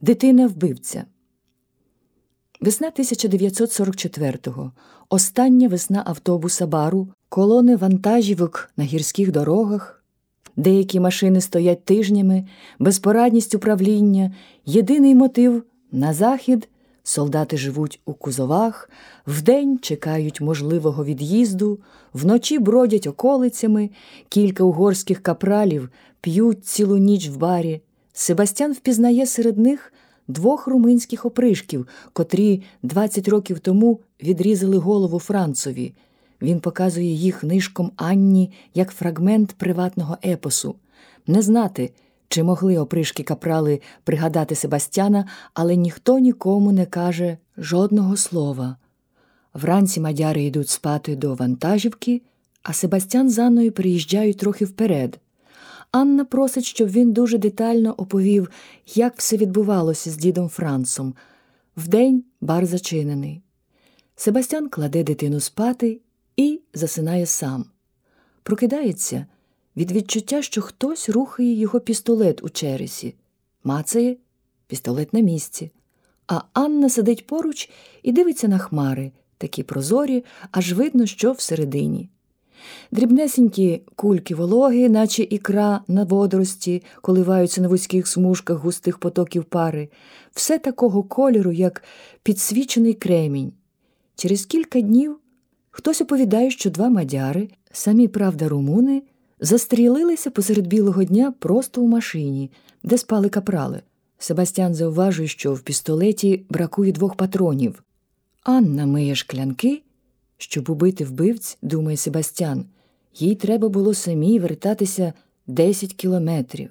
Дитина вбивця. Весна 1944-го. Остання весна автобуса бару, колони вантажівок на гірських дорогах. Деякі машини стоять тижнями, безпорадність управління, єдиний мотив на захід. Солдати живуть у кузовах, вдень чекають можливого від'їзду, вночі бродять околицями, кілька угорських капралів п'ють цілу ніч в барі. Себастьян впізнає серед них двох румунських опришків, котрі 20 років тому відрізали голову Францові. Він показує їх нишком Анні як фрагмент приватного епосу. Не знати, чи могли опришки капрали пригадати Себастьяна, але ніхто нікому не каже жодного слова. Вранці мадяри йдуть спати до вантажівки, а Себастьян з Анною приїжджають трохи вперед. Анна просить, щоб він дуже детально оповів, як все відбувалося з дідом Францом. Вдень бар зачинений. Себастьян кладе дитину спати і засинає сам. Прокидається від відчуття, що хтось рухає його пістолет у чересі, мацає пістолет на місці. А Анна сидить поруч і дивиться на хмари, такі прозорі, аж видно, що всередині. Дрібнесенькі кульки вологи, наче ікра на водорості, коливаються на вузьких смужках густих потоків пари, все такого кольору, як підсвічений кремінь. Через кілька днів хтось оповідає, що два мадяри, самі правда, румуни, застрілилися посеред білого дня просто у машині, де спали капрали. Себастьян зауважує, що в пістолеті бракує двох патронів. Анна миє шклянки. Щоб убити вбивць, думає Себастьян, їй треба було самій вертатися 10 кілометрів.